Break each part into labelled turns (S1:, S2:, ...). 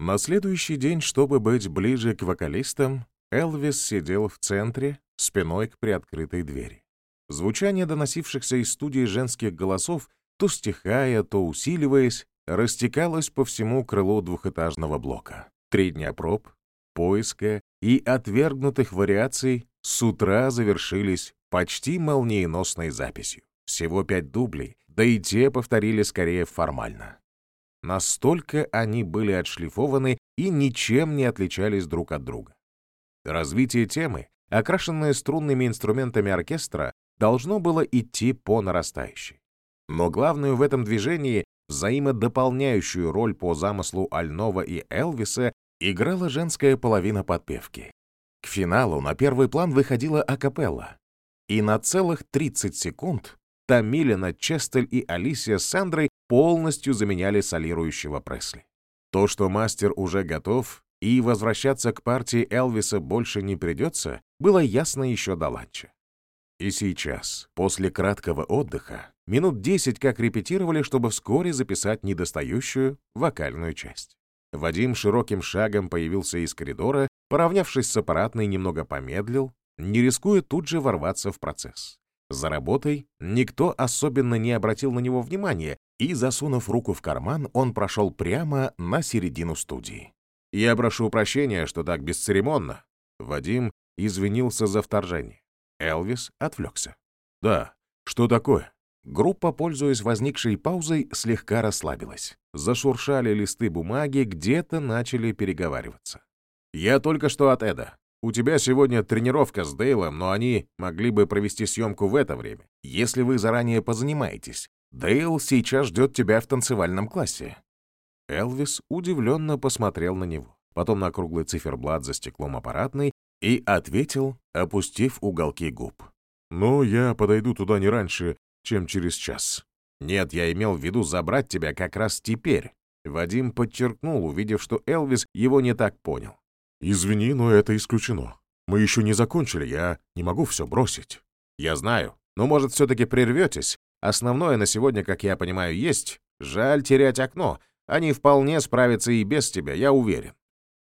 S1: На следующий день, чтобы быть ближе к вокалистам, Элвис сидел в центре, спиной к приоткрытой двери. Звучание доносившихся из студии женских голосов, то стихая, то усиливаясь, растекалось по всему крылу двухэтажного блока. Три дня проб, поиска и отвергнутых вариаций с утра завершились почти молниеносной записью. Всего пять дублей, да и те повторили скорее формально. Настолько они были отшлифованы и ничем не отличались друг от друга. Развитие темы, окрашенное струнными инструментами оркестра, должно было идти по нарастающей. Но главную в этом движении, взаимодополняющую роль по замыслу Альнова и Элвиса, играла женская половина подпевки. К финалу на первый план выходила акапелла, и на целых 30 секунд Тамилина, Честель и Алисия с Сандрой полностью заменяли солирующего Пресли. То, что мастер уже готов и возвращаться к партии Элвиса больше не придется, было ясно еще до ланча. И сейчас, после краткого отдыха, минут 10 как репетировали, чтобы вскоре записать недостающую вокальную часть. Вадим широким шагом появился из коридора, поравнявшись с аппаратной, немного помедлил, не рискуя тут же ворваться в процесс. За работой никто особенно не обратил на него внимания, и, засунув руку в карман, он прошел прямо на середину студии. «Я прошу прощения, что так бесцеремонно». Вадим извинился за вторжение. Элвис отвлекся. «Да, что такое?» Группа, пользуясь возникшей паузой, слегка расслабилась. Зашуршали листы бумаги, где-то начали переговариваться. «Я только что от Эда. У тебя сегодня тренировка с Дейлом, но они могли бы провести съемку в это время, если вы заранее позанимаетесь. Дейл сейчас ждет тебя в танцевальном классе». Элвис удивленно посмотрел на него, потом на круглый циферблат за стеклом аппаратной и ответил, опустив уголки губ. «Ну, я подойду туда не раньше, чем через час». «Нет, я имел в виду забрать тебя как раз теперь», Вадим подчеркнул, увидев, что Элвис его не так понял. «Извини, но это исключено. Мы еще не закончили, я не могу все бросить». «Я знаю. Но, может, все-таки прерветесь? Основное на сегодня, как я понимаю, есть. Жаль терять окно. Они вполне справятся и без тебя, я уверен».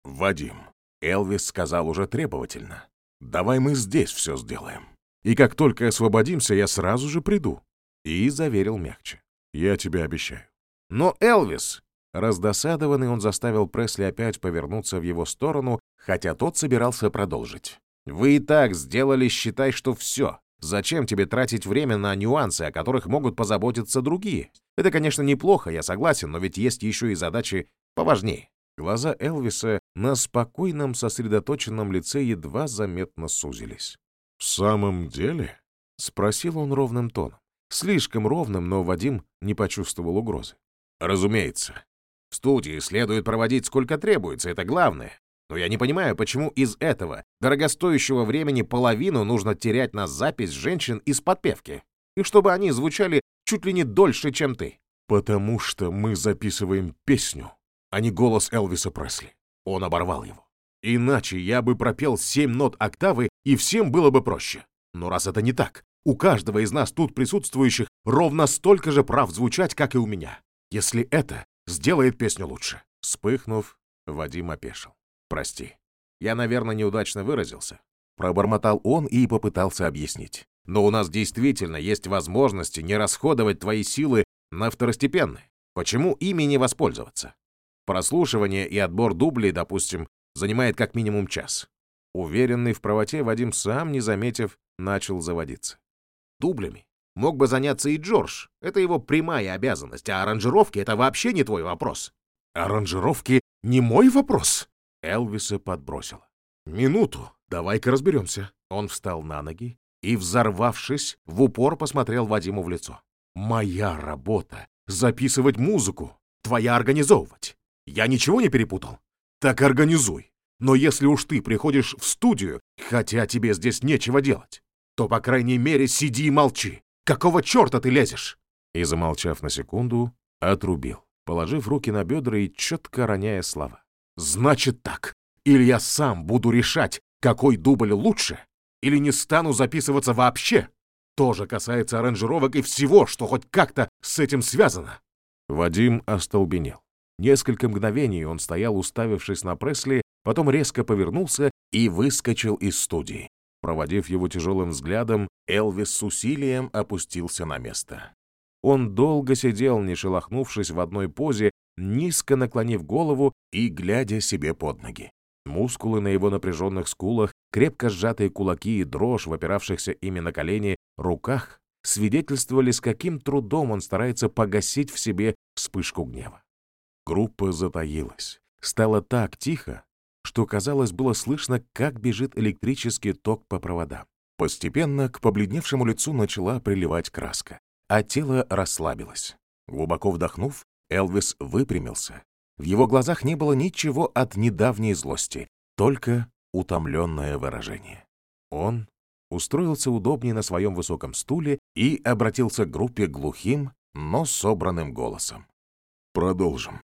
S1: «Вадим», — Элвис сказал уже требовательно, — «давай мы здесь все сделаем. И как только освободимся, я сразу же приду». И заверил мягче. «Я тебе обещаю». «Но, Элвис!» Раздосадованный он заставил Пресли опять повернуться в его сторону хотя тот собирался продолжить. «Вы и так сделали, считай, что все. Зачем тебе тратить время на нюансы, о которых могут позаботиться другие? Это, конечно, неплохо, я согласен, но ведь есть еще и задачи поважнее». Глаза Элвиса на спокойном, сосредоточенном лице едва заметно сузились. «В самом деле?» — спросил он ровным тоном. Слишком ровным, но Вадим не почувствовал угрозы. «Разумеется. Студии следует проводить сколько требуется, это главное. Но я не понимаю, почему из этого дорогостоящего времени половину нужно терять на запись женщин из подпевки, и чтобы они звучали чуть ли не дольше, чем ты. Потому что мы записываем песню, а не голос Элвиса Пресли. Он оборвал его. Иначе я бы пропел семь нот октавы, и всем было бы проще. Но раз это не так, у каждого из нас тут присутствующих ровно столько же прав звучать, как и у меня. Если это сделает песню лучше. Вспыхнув, Вадим опешил. «Прости. Я, наверное, неудачно выразился». Пробормотал он и попытался объяснить. «Но у нас действительно есть возможности не расходовать твои силы на второстепенные. Почему ими не воспользоваться? Прослушивание и отбор дублей, допустим, занимает как минимум час». Уверенный в правоте, Вадим сам, не заметив, начал заводиться. «Дублями мог бы заняться и Джордж. Это его прямая обязанность, а аранжировки — это вообще не твой вопрос». «Аранжировки не мой вопрос?» Элвиса подбросило. «Минуту, давай-ка разберемся». Он встал на ноги и, взорвавшись, в упор посмотрел Вадиму в лицо. «Моя работа — записывать музыку, твоя организовывать. Я ничего не перепутал? Так организуй. Но если уж ты приходишь в студию, хотя тебе здесь нечего делать, то, по крайней мере, сиди и молчи. Какого черта ты лезешь?» И, замолчав на секунду, отрубил, положив руки на бедра и четко роняя слова. Значит так. Или я сам буду решать, какой дубль лучше, или не стану записываться вообще. Тоже касается аранжировок и всего, что хоть как-то с этим связано. Вадим остолбенел. Несколько мгновений он стоял, уставившись на Пресли, потом резко повернулся и выскочил из студии. Проводив его тяжелым взглядом, Элвис с усилием опустился на место. Он долго сидел, не шелохнувшись в одной позе, низко наклонив голову и глядя себе под ноги. Мускулы на его напряженных скулах, крепко сжатые кулаки и дрожь в опиравшихся ими на колени руках свидетельствовали, с каким трудом он старается погасить в себе вспышку гнева. Группа затаилась. Стало так тихо, что, казалось, было слышно, как бежит электрический ток по проводам. Постепенно к побледневшему лицу начала приливать краска, а тело расслабилось. Глубоко вдохнув, Элвис выпрямился. В его глазах не было ничего от недавней злости, только утомленное выражение. Он устроился удобнее на своем высоком стуле и обратился к группе глухим, но собранным голосом. «Продолжим».